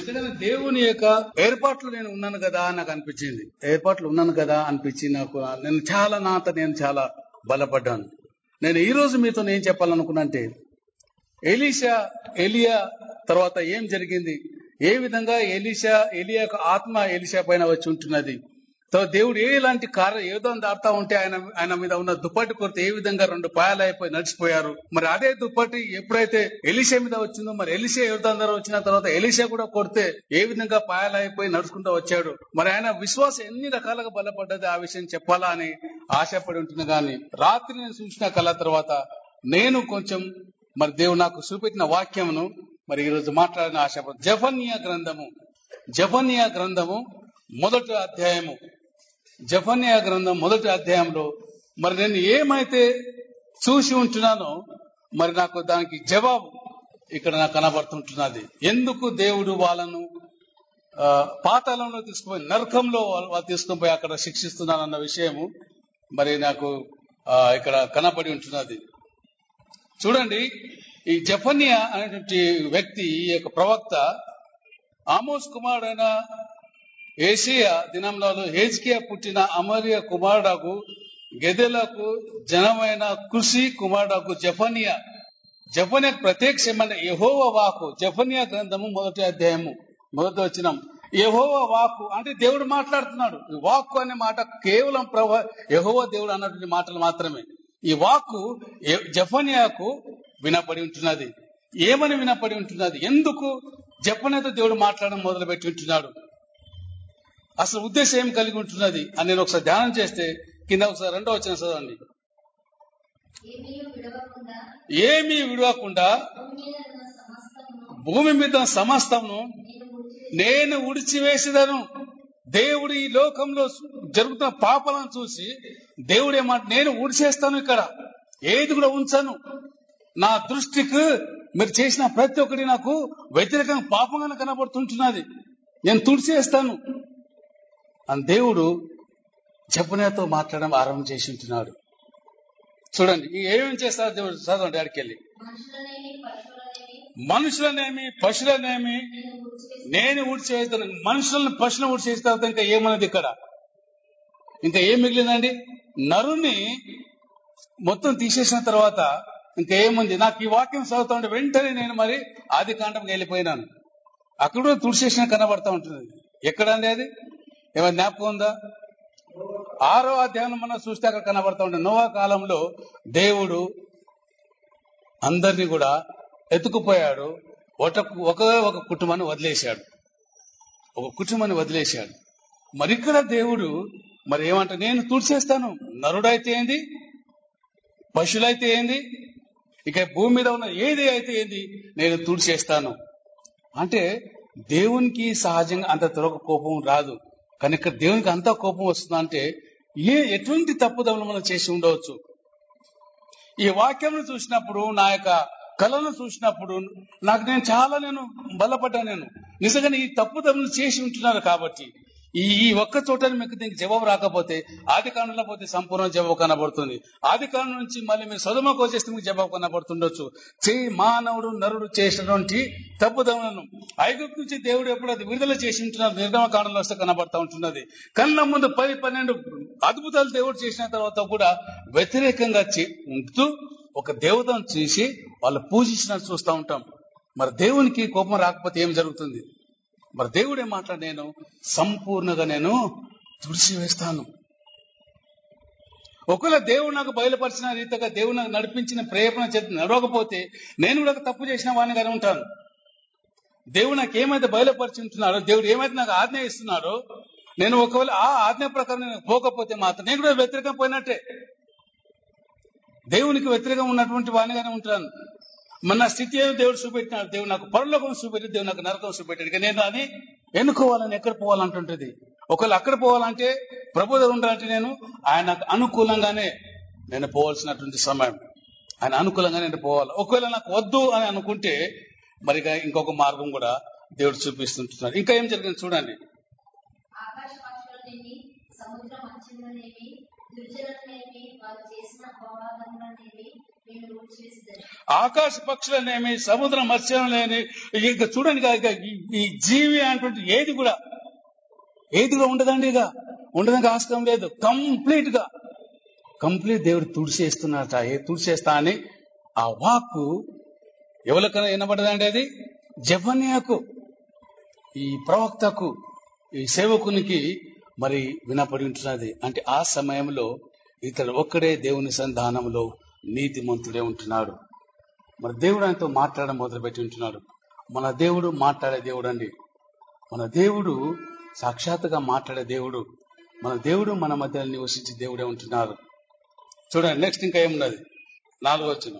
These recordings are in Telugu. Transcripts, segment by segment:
ఎందుకంటే దేవుని యొక్క ఏర్పాట్లు నేను ఉన్నాను కదా నాకు అనిపించింది. ఏర్పాట్లు ఉన్నాను కదా అనిపించి నాకు నేను చాలా నాత నేను చాలా బలపడ్డాను. నేను ఈ రోజు మీతో ఏం చెప్పాలనుకున్నా అంటే ఎలీషా ఎలియా తర్వాత ఏం జరిగింది? ఏ విధంగా ఎలీషా ఎలియా యొక్క ఆత్మ ఎలిషా పైన వచ్చి ఉంటున్నది? తర్వాత దేవుడు ఏ ఇలాంటి కార్యం ఏదో దాడుతా ఉంటే ఆయన ఆయన మీద ఉన్న దుప్పటి కొడితే ఏ విధంగా రెండు పాయాలు అయిపోయి నడిచిపోయారు? మరి అదే దుప్పటి ఎప్పుడైతే ఎలిషా మీద వచ్చిందో మరి ఎలిషా యుద్ధందరూ వచ్చిన తర్వాత ఎలిషా కూడా కొడితే ఏ విధంగా పాయాలు అయిపోయి నడుచుకుంటూ వచ్చాడు? మరి ఆయన విశ్వాసం ఎన్ని రకాలుగా బలపడ్డది ఆ విషయం చెప్పాలా అని ఆశపడి ఉంటుంది. కానీ రాత్రి నేను చూసిన కళ తర్వాత నేను కొంచెం మరి దేవుడు నాకు చూపెట్టిన వాక్యమును మరి ఈ రోజు మాట్లాడిన ఆశపడు జఫన్యా గ్రంథము. జఫన్యా గ్రంథము మొదటి అధ్యాయము. జఫన్యా గ్రంథం మొదటి అధ్యాయంలో మరి నేను ఏమైతే చూసి ఉంటున్నానో మరి నాకు దానికి జవాబు ఇక్కడ నాకు కనబడుతుంటున్నది. ఎందుకు దేవుడు వాళ్ళను ఆ, పాతాళంలో తీసుకుపోయి నరకంలో వాళ్ళు వాళ్ళు తీసుకుని పోయి అక్కడ శిక్షిస్తున్నానన్న విషయము మరి నాకు ఇక్కడ కనబడి ఉంటున్నది. చూడండి ఈ జఫన్యా అనేటువంటి వ్యక్తి ఈ యొక్క ప్రవక్త ఆమోస్ కుమారుడైన ఏషియా దినంలో హేజ్కియా పుట్టిన అమర్య కుమారుడకు గెదెలకు జనమైన కృషి కుమారుడకు జఫనియా. జఫనియా ప్రత్యక్షమైన యహోవ వాకు జఫనియా గ్రంథము మొదటి అధ్యాయము మొదటి వచ్చినం యహోవ వాకు అంటే దేవుడు మాట్లాడుతున్నాడు. ఈ వాక్కు అనే మాట కేవలం ప్రభ యహోవ దేవుడు అన్నటువంటి మాటలు మాత్రమే. ఈ వాక్కు జఫనియాకు వినపడి ఉంటున్నది. ఏమని వినపడి ఉంటున్నది? ఎందుకు? జపనీయతో దేవుడు మాట్లాడడం మొదలు పెట్టి ఉంటున్నాడు. అసలు ఉద్దేశం ఏం కలిగి ఉంటున్నది అని నేను ఒకసారి ధ్యానం చేస్తే కింద ఒకసారి రెండో వచ్చిన చదవండి. ఏమీ విడవకుండా ఏమీ విడవకుండా భూమి మీద సమస్తమును నేను ఉడిచివేసేదను. దేవుడు ఈ లోకంలో జరుగుతున్న పాపాలను చూసి దేవుడు ఏమంట నేను ఊడిచేస్తాను ఇక్కడ ఏది కూడా ఉంచను. నా దృష్టికి మీరు చేసిన ప్రతి ఒక్కటి నాకు వ్యతిరేకంగా పాపంగా కనబడుతుంటున్నది. నేను తుడిచేస్తాను. అని దేవుడు జపనేతో మాట్లాడడం ఆరంభం చేసి ఉంటున్నాడు. చూడండి ఏమేమి చేస్తారు దేవుడు? చదవండి ఆడికి వెళ్ళి. మనుషులనేమి పశువులనేమి నేను ఊడ్చేస్తాను మనుషులను పశువులను ఊడ్చేసిన తర్వాత ఇంకా ఏమన్నది ఇక్కడ? ఇంకా ఏం మిగిలిందండి? నరుని మొత్తం తీసేసిన తర్వాత ఇంకా ఏముంది? నాకు ఈ వాక్యం చదువుతా ఉంటే వెంటనే నేను మరి ఆది కాండంకి వెళ్ళిపోయినాను. అక్కడ తుడిచేసిన కనబడతా ఉంటుంది. ఎక్కడండి అది? ఏమైనా జ్ఞాపకం ఉందా? ఆరో అధ్యాయం మనం చూస్తే అక్కడ కనబడతా ఉండే నోవా కాలంలో దేవుడు అందరినీ కూడా ఎత్తుకుపోయాడు. ఒక ఒక ఒక కుటుంబాన్ని వదిలేశాడు. ఒక కుటుంబాన్ని వదిలేశాడు. మరి ఇక్కడ దేవుడు మరి ఏమంట నేను తుడిచేస్తాను నరుడైతే ఏంది? పశువులైతే ఏంది? ఇక భూమి మీద ఉన్న ఏది అయితే ఏంది? నేను తుడిచేస్తాను అంటే దేవునికి సహజంగా అంత త్వరగా కోపం రాదు. కనుక దేవునికి అంత కోపం వస్తుందంటే ఏ ఎటువంటి తప్పుదములు మనం చేసి ఉండవచ్చు? ఈ వాక్యం చూసినప్పుడు నా యొక్క కళను చూసినప్పుడు నాకు నేను చాలా నేను బలపడ్డా నేను. నిజంగా ఈ తప్పుదములు చేసి ఉంటున్నారు కాబట్టి ఈ ఈ ఒక్క చోట మీకు దీనికి జవాబు రాకపోతే ఆది కాలంలో పోతే సంపూర్ణ జవాబు కనబడుతుంది. ఆది కాలం నుంచి మళ్ళీ మీరు సదుమకు వచ్చేస్తే మీకు జవాబు కనబడుతుండొచ్చు. చే మానవుడు నరుడు చేసినటువంటి తప్పుదములను ఐగుప్తు నుంచి దేవుడు ఎప్పుడు అది విడుదల చేసి ఉంటున్నారు నిర్గమ కాలంలో వస్తే కనబడతా ఉంటున్నది. కళ్ళ ముందు పది పన్నెండు అద్భుతాలు దేవుడు చేసిన తర్వాత కూడా వ్యతిరేకంగా చే- ఉంటూ ఒక దేవతను చూసి వాళ్ళు పూజించినట్టు చూస్తూ ఉంటాం. మరి దేవునికి కోపం రాకపోతే ఏం జరుగుతుంది? మరి దేవుడు మాట నేను సంపూర్ణంగా నేను తుడిచివేస్తాను. ఒకవేళ దేవుడు నాకు బయలుపరిచిన రీతిగా దేవుడు నాకు నడిపించిన ప్రేరణ చేతి నడవకపోతే నేను కూడా తప్పు చేసిన వాడినిగానే ఉంటాను. దేవుడు నాకు ఏమైతే బయలుపరిచి ఉంటున్నాడో దేవుడు ఏమైతే నాకు ఆజ్ఞ ఇస్తున్నాడో నేను ఒకవేళ ఆ ఆజ్ఞ ప్రకారం నేను పోకపోతే మాత్రం నేను కూడా వ్యతిరేకం పోయినట్టే. దేవునికి వ్యతిరేకం ఉన్నటువంటి వాణిగానే ఉంటాను. మన స్థితి ఏదో దేవుడు చూపెట్టినాడు. దేవుడు నాకు పరలోకం చూపెట్టి దేవుడు నాకు నరకం చూపెట్టాడు. ఇక నేను అని ఎన్నుకోవాలని ఎక్కడ పోవాలంటుంటది? ఒకవేళ అక్కడ పోవాలంటే ప్రభు దగ్గర ఉండాలంటే నేను ఆయనకు అనుకూలంగానే నేను పోవాల్సినటువంటి సమయం. ఆయన అనుకూలంగా నేను పోవాలి. ఒకవేళ నాకు వద్దు అని అనుకుంటే మరి ఇంకొక మార్గం కూడా దేవుడు చూపిస్తుంటున్నాడు. ఇంకా ఏం జరిగింది చూడండి. ఆకాశ ఆకాశ పక్షులనేమి సముద్ర మత్స్యంలేని ఇంకా చూడండి ఈ- జీవి అనేటువంటి ఏది కూడా ఏది కూడా ఉండదండి ఇక. ఉండడానికి ఆస్కారం లేదు. కంప్లీట్గా కంప్లీట్ దేవుడు తుడిచేస్తున్నారట. ఏ తుడిచేస్తా అని ఆ వాక్కు ఎవరికైనా వినబడదండి అది? జవన్యాకు ఈ ప్రవక్తకు ఈ సేవకునికి మరి వినపడి ఉంటున్నది అంటే ఆ సమయంలో ఇతడు ఒక్కడే దేవుని సంధానంలో నీతిమంతుడే ఉంటున్నాడు. మరి దేవుడు ఆయనతో మాట్లాడడం మొదలుపెట్టి ఉంటున్నాడు. మన దేవుడు మాట్లాడే దేవుడు అండి మన దేవుడు సాక్షాత్తుగా మాట్లాడే దేవుడు. మన దేవుడు మన మధ్య నివసించే దేవుడే ఉంటున్నారు చూడండి నెక్స్ట్ ఇంకా ఏమున్నది? నాలుగో వచ్చిన.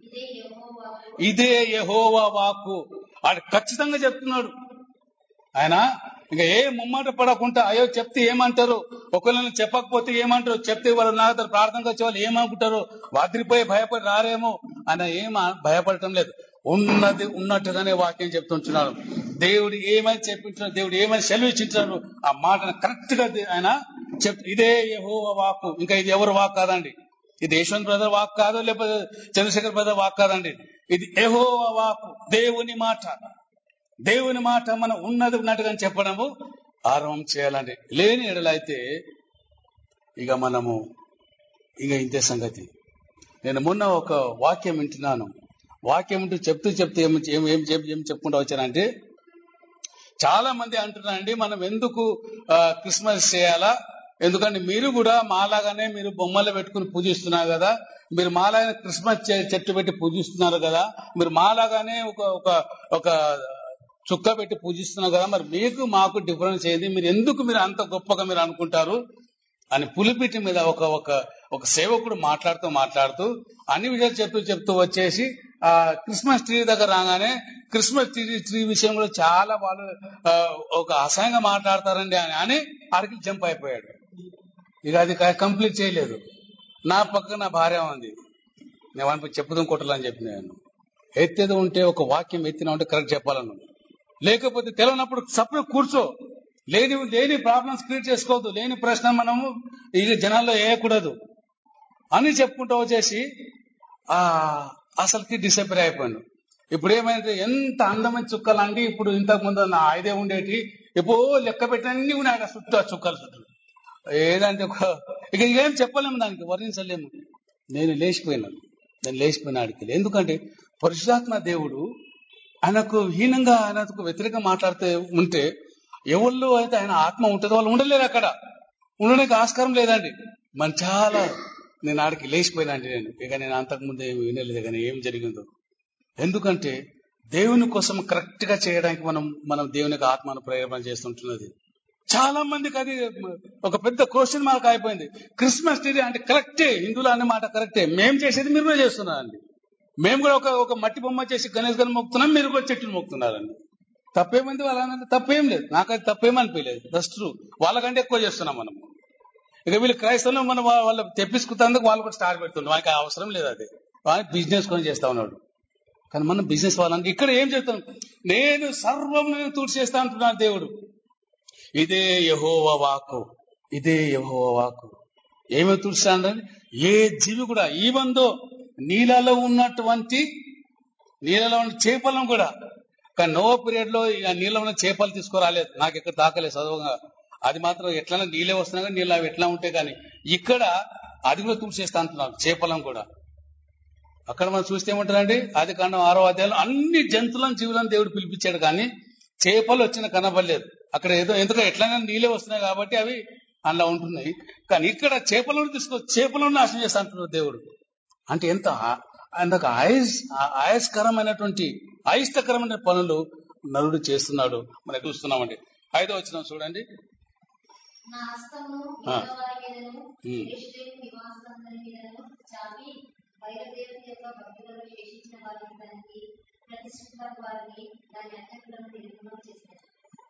ఇదే యెహోవా ఇదే యహోవా వాక్కు. ఆడు ఖచ్చితంగా చెప్తున్నాడు. ఆయన ఇంకా ఏ ముమ్మాట పడకుండా అయ్యో చెప్తే ఏమంటారు? ఒకవేళ చెప్పకపోతే ఏమంటారు? చెప్తే వాళ్ళు నాకు ప్రార్థనకు వచ్చే వాళ్ళు ఏమనుకుంటారు? వాద్రిపోయి భయపడి రారేమో అని ఏం భయపడటం లేదు. ఉన్నది ఉన్నట్టుగానే వాక్యం చెప్తుంటున్నాడు. దేవుడు ఏమని చెప్పింటున్నాడు? దేవుడు ఏమని సెలవిచ్చింటున్నాడు? ఆ మాటను కరెక్ట్గా ఆయన చెప్ ఇదే యహోవా వాకు ఇంకా ఇది ఎవరు వాక్ కాదండి? ఇది యశ్వంత్ బ్రదర్ వాక్ కాదు లేకపోతే చంద్రశేఖర్ బ్రదర్ వాక్ కాదండి? ఇది యెహోవా వాకు దేవుని మాట. దేవుని మాట మనం ఉన్నది ఉన్నట్టుగా చెప్పడము ఆరంభం చేయాలండి లేని ఎడలైతే ఇక మనము ఇక ఇంతే సంగతి. నేను మొన్న ఒక వాక్యం వింటున్నాను. వాక్యం వింటూ చెప్తూ చెప్తూ ఏం ఏం ఏం చెప్- ఏం చెప్పుకుంటూ వచ్చానంటే చాలా మంది అంటున్నారండి మనం ఎందుకు క్రిస్మస్ చేయాలా? ఎందుకంటే మీరు కూడా మాలాగానే మీరు బొమ్మలు పెట్టుకుని పూజిస్తున్నారు కదా. మీరు మాలాగానే క్రిస్మస్ చెట్టు పెట్టి పూజిస్తున్నారు కదా. మీరు మాలాగానే ఒక ఒక ఒక చుక్క పెట్టి పూజిస్తున్నావు కదా మరి మీకు మాకు డిఫరెన్స్ ఏంది? మీరు ఎందుకు మీరు అంత గొప్పగా మీరు అనుకుంటారు? అని పులిపిటి మీద ఒక ఒక ఒక సేవకుడు మాట్లాడుతూ మాట్లాడుతూ అన్ని విషయాలు చెప్తూ చెప్తూ వచ్చేసి ఆ క్రిస్మస్ ట్రీ దగ్గర రాగానే క్రిస్మస్ ట్రీ ట్రీ విషయంలో చాలా వాళ్ళు ఒక అసహ్యంగా మాట్లాడతారండి అని అని ఆడికి జంప్ అయిపోయాడు. ఇక అది కంప్లీట్ చేయలేదు. నా పక్కన నా భార్య ఉంది. నేను చెప్పుదాం కొట్టాలని చెప్పిన నేను ఎత్తేది ఉంటే ఒక వాక్యం ఎత్తినా ఉంటే కరెక్ట్ చెప్పాలను లేకపోతే తెలియనప్పుడు సపరేట్ కూర్చో. లేని లేని ప్రాబ్లమ్స్ క్రియేట్ చేసుకోవద్దు. లేని ప్రశ్న మనము ఈ జనాల్లో వేయకూడదు. అని చెప్పుకుంటూ వచ్చేసి ఆ అసలుకి డిసపేర్ అయిపోయాడు ఇప్పుడు ఏమైంది? ఎంత అందమైన చుక్కలు అండి? ఇప్పుడు ఇంతకు ముందు నా ఐదే ఉండేటి. ఎప్పుడో లెక్క పెట్టినన్ని ఉన్నాయి. చుట్టూ ఆ చుక్కలు చుట్టూ. ఏదంటే ఒక ఇక ఏం చెప్పలేము దానికి వర్ణించలేము. నేను లేచిపోయినాను నేను లేచిపోయిన ఆడికి ఎందుకంటే పరిశుధాత్మ దేవుడు ఆయనకు హీనంగా ఆయనకు వ్యతిరేకంగా మాట్లాడితే ఉంటే ఎవళ్ళు అయితే ఆయన ఆత్మ ఉంటుందో వాళ్ళు ఉండలేరు అక్కడ. ఉండడానికి ఆస్కారం లేదండి. మన చాలా నేను ఆడికి లేచిపోయినండి నేను. ఇక నేను అంతకు ముందు ఏమి వినలేదు కానీ ఏం జరిగిందో. ఎందుకంటే దేవుని కోసం కరెక్ట్గా చేయడానికి మనం మనం దేవుని యొక్క ఆత్మను ప్రేరణ చేస్తుంటున్నది. చాలా మందికి అది ఒక పెద్ద క్వశ్చన్ మార్క్ అయిపోయింది. క్రిస్మస్ ట్రీ అంటే కరెక్టే హిందువులు అనే మాట కరెక్టే. మేము చేసేది మీరు చేస్తున్నారండి. మేము కూడా ఒక ఒక మట్టి బొమ్మ చేసి గణేష్ గారిని మొక్కుతున్నాం మీరు కూడా చెట్టుని మొక్కుతున్నారండి. తప్పేమైంది వాళ్ళ తప్పేం లేదు. నాకు అది తప్పేమనిపించలేదు దస్ వాళ్ళకంటే ఎక్కువ చేస్తున్నాం మనం ఇక వీళ్ళు క్రైస్తవులు మనం వాళ్ళు తెప్పించుకున్నందుకు వాళ్ళు కూడా స్టార్ పెడుతున్నారు వానికి అవసరం లేదు అది. వానికి బిజినెస్ కొని చేస్తా ఉన్నాడు. కానీ మనం బిజినెస్ వాళ్ళని ఇక్కడ ఏం చెప్తాం నేను సర్వం నేను తూర్చి చేస్తా అంటున్నాను దేవుడు. ఇదే యహోవ వాకు ఇదే యహోవ వాకు ఏమి అంటే ఏ జీవి కూడా ఈవందో నీళ్ళలో ఉన్నటువంటి నీళ్ళలో ఉన్న చేపలను కూడా. కానీ నో పీరియడ్లో ఇక నీళ్ళలో ఉన్న చేపలు తీసుకురాలేదు. నాకు ఎక్కడ దాకలేదు చదువుగా. అది మాత్రం ఎట్లైనా నీళ్ళే వస్తున్నా కానీ నీళ్ళు అవి ఎట్లా ఉంటాయి కానీ ఇక్కడ అది కూడా తుడిచేస్తా అంటున్నారు చేపలను కూడా. అక్కడ మనం చూస్తే ఏమంటారండి? అది కాండం ఆరో అధ్యాయంలో అన్ని జంతువులను జీవులను దేవుడు పిలిపించాడు కానీ చేపలు వచ్చిన కనబడలేదు. అక్కడ ఏదో ఎందుకంటే ఎట్లైనా నీళ్ళే వస్తున్నాయి కాబట్టి అవి అందులో ఉంటున్నాయి. కానీ ఇక్కడ చేపలను తీసుకో చేపలను నాశనం చేస్తా అంటున్నాడు దేవుడు. అంటే ఎంత? ఆయనకు ఆయస్ ఆయస్కరమైనటువంటి అయిష్టకరమైన పనులు నరుడు చేస్తున్నాడు. మనం చూస్తున్నామండి? ఐదో వచ్చిన చూడండి.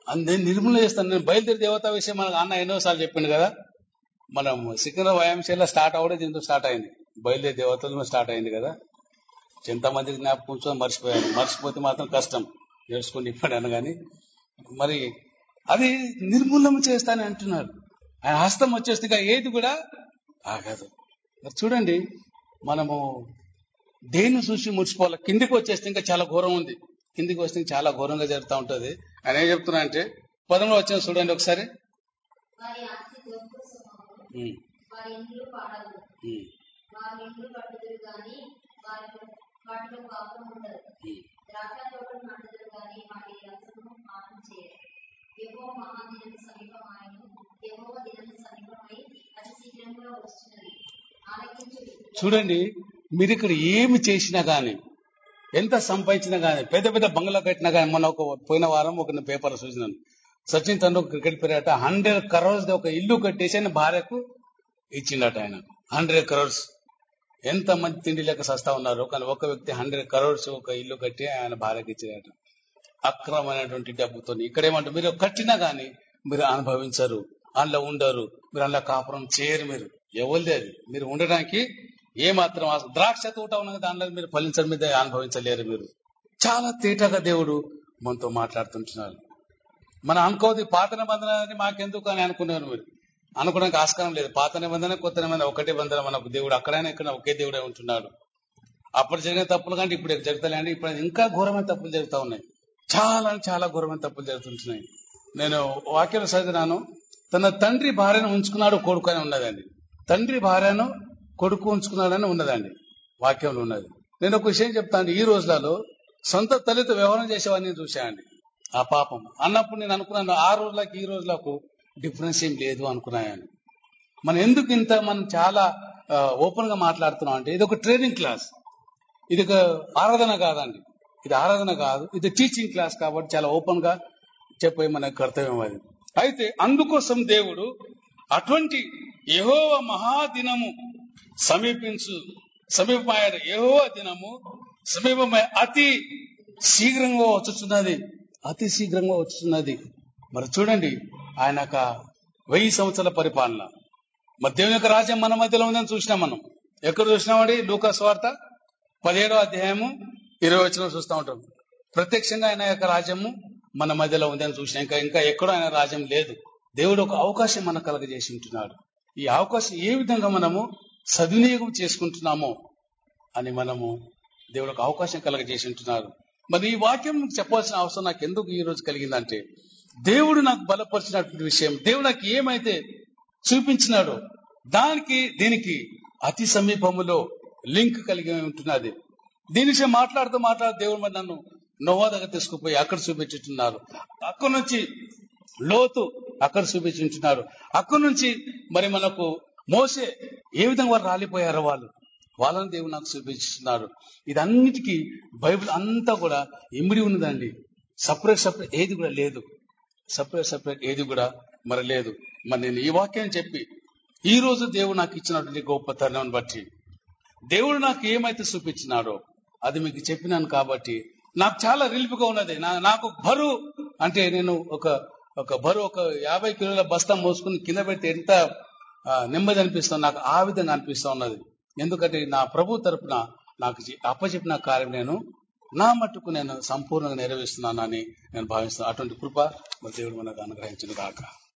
అన్యకులను నిర్మూలన నేను చేస్తాను. నేను బయలుదేరి దేవత విషయం మనకు అన్న ఎన్నోసార్లు చెప్పిండు కదా? మనం సికింద్ర వ్యాయామశాల స్టార్ట్ అవ్వడం దీంతో స్టార్ట్ అయింది. బయలుదేరి దేవతలు స్టార్ట్ అయింది కదా. ఎంతమందికి జ్ఞాపకం ఉంచుకొని మర్చిపోయాను మర్చిపోతే మాత్రం కష్టం. నేర్చుకుని ఇప్పడాను కానీ మరి అది నిర్మూలన చేస్తానని అంటున్నాడు ఆయన హస్తం వచ్చేస్తే ఏది కూడా ఆగదు. మరి చూడండి మనము దేన్ని చూసి ముడిచిపోవాలి కిందికి వచ్చేస్తే ఇంకా చాలా ఘోరం ఉంది. కిందికి వస్తే ఇంకా చాలా ఘోరంగా జరుగుతూ ఉంటది. ఆయన ఏం చెప్తున్నా అంటే పదంలో వచ్చిన చూడండి ఒకసారి. వారి వారి ఇండ్లు గాని వాటిలో కాపురం ఉండదు. ద్రాక్ష తోటలు నాటుదురు గాని వాటి రసము పానం చేయరు. యెహోవా దినం సమీపమై అతి శీఘ్రంగా వస్తున్నది చూడండి మీరు ఇక్కడ ఏమి చేసినా గాని ఎంత సంపాదించినా గాని పెద్ద పెద్ద బంగ్లా కట్టినా గాని మొన్న ఒక పోయిన వారం ఒక పేపర్ చూసినాను. Sachin Tendulkar cricket player hundred crores ఒక ఇల్లు కట్టేసి ఆయన భార్యకు ఇచ్చిండట ఆయన. హండ్రెడ్ కరోర్స్ ఎంత మంది తిండి లేక సస్తా ఉన్నారు కానీ ఒక వ్యక్తి హండ్రెడ్ కరోర్స్ ఒక ఇల్లు కట్టి ఆయన భార్యకి ఇచ్చినట అక్రమమైనటువంటి డబ్బుతో. ఇక్కడ ఏమంటారు మీరు కట్టినా గాని మీరు అనుభవించరు. అందులో ఉండరు. మీరు అందులో కాపురం చేయరు మీరు. ఎవరిది అది? మీరు ఉండడానికి ఏ మాత్రం ద్రాక్ష తోట ఉన్నది దానిలో మీరు ఫలించడం మీద అనుభవించలేరు మీరు. చాలా తేటగా దేవుడు మనతో మాట్లాడుతుంటున్నారు మనం అనుకోది పాత నిబంధన మాకెందుకు అని అనుకున్నారు మీరు? అనుకోవడానికి ఆస్కారం లేదు. పాత నిబంధన కొత్త నిబంధన ఒకటే బంధన మనకు. దేవుడు అక్కడైనా ఇక్కడ ఒకే దేవుడే ఉంటున్నాడు. అప్పుడు జరిగిన తప్పులు కంటే ఇప్పుడు జరుగుతాయండి ఇప్పుడు ఇంకా ఘోరమైన తప్పులు జరుగుతా ఉన్నాయి. చాలా చాలా ఘోరమైన తప్పులు జరుగుతుంటున్నాయి. నేను వాక్యం చదివినాను. తన తండ్రి భార్యను ఉంచుకున్నాడు కొడుకు అని ఉన్నదండి. తండ్రి భార్యను కొడుకు ఉంచుకున్నాడని ఉన్నదండి. వాక్యంలో ఉన్నది. నేను ఒక విషయం చెప్తాను ఈ రోజులలో సొంత తల్లితో వ్యవహారం చేసేవాడిని చూశానండి. ఆ పాపం. అన్నప్పుడు నేను అనుకున్నాను ఆ రోజులకు ఈ రోజులకు డిఫరెన్స్ ఏం లేదు అనుకున్నాను మనం ఎందుకు ఇంత మనం చాలా ఓపెన్గా మాట్లాడుతున్నాం అంటే ఇది ఒక ట్రైనింగ్ క్లాస్ ఇది ఒక ఆరాధన కాదండి. ఇది ఆరాధన కాదు ఇది టీచింగ్ క్లాస్ కాబట్టి చాలా ఓపెన్గా చెప్పే మన కర్తవ్యం అది. అయితే అందుకోసం దేవుడు అటువంటి యహోవ మహాదినము సమీపించు సమీపమైన యహోవ దినము సమీపమై అతి శీఘ్రంగా వచ్చుచున్నది. అతి శీఘ్రంగా వచ్చుతున్నది మరి చూడండి ఆయన యొక్క వెయ్యి సంవత్సరాల పరిపాలన. మరి దేవుని యొక్క రాజ్యం మన మధ్యలో ఉందని చూసినాం మనం. ఎక్కడ చూసినామండి లూకా వార్త పదిహేడో అధ్యాయము ఇరవై వచ్చిన చూస్తూ ఉంటాం. ప్రత్యక్షంగా ఆయన యొక్క రాజ్యము మన మధ్యలో ఉందని చూసినా ఇంకా ఇంకా ఎక్కడో ఆయన రాజ్యం లేదు. దేవుడు ఒక అవకాశం మనకు కలగజేసి ఉంటున్నాడు ఈ అవకాశం ఏ విధంగా మనము సద్వినియోగం చేసుకుంటున్నామో అని మనము దేవుడు ఒక అవకాశం కలగజేసి ఉంటున్నారు మరి ఈ వాక్యం చెప్పాల్సిన అవసరం నాకు ఎందుకు ఈ రోజు కలిగిందంటే దేవుడు నాకు బలపరిచినటువంటి విషయం. దేవుడు నాకు ఏమైతే చూపించినాడో దానికి దీనికి అతి సమీపములో లింక్ కలిగి ఉంటున్నది. దీని విషయం మాట్లాడుతూ మాట్లాడుతూ దేవుడు మరి నన్ను నోవా దగ్గర తీసుకుపోయి అక్కడ చూపించుతున్నారు అక్కడ నుంచి లోతు అక్కడ చూపించుంటున్నారు అక్కడ నుంచి మరి మనకు మోసే ఏ విధంగా వారు రాలిపోయారు వాళ్ళు వాళ్ళని దేవుడు నాకు చూపించుతున్నారు ఇదన్నిటికీ బైబిల్ అంతా కూడా ఇమిడి ఉన్నదండి. సపరేట్ సపరేట్ ఏది కూడా లేదు. సపరేట్ సపరేట్ ఏది కూడా మరి లేదు. మరి నేను ఈ వాక్యం చెప్పి ఈ రోజు దేవుడు నాకు ఇచ్చినటువంటి గొప్ప తరుణం బట్టి దేవుడు నాకు ఏమైతే చూపించినాడో అది మీకు చెప్పినాను కాబట్టి నాకు చాలా రిలీఫ్గా ఉన్నది. నా- నాకు బరువు అంటే నేను ఒక ఒక బరువు ఒక యాభై కిలోల బస్తా మోసుకుని కింద పెడితే ఎంత నెమ్మది అనిపిస్తుంది నాకు ఆ విధంగా అనిపిస్తా ఉన్నది. ఎందుకంటే నా ప్రభు తరపున నాకు అప్పచెప్పిన కార్యం నేను నా మట్టుకు నేను సంపూర్ణంగా నెరవేరుస్తున్నానని నేను భావిస్తున్నాను అటువంటి కృప మన దేవుడు మనకు అనుగ్రహించిన కాక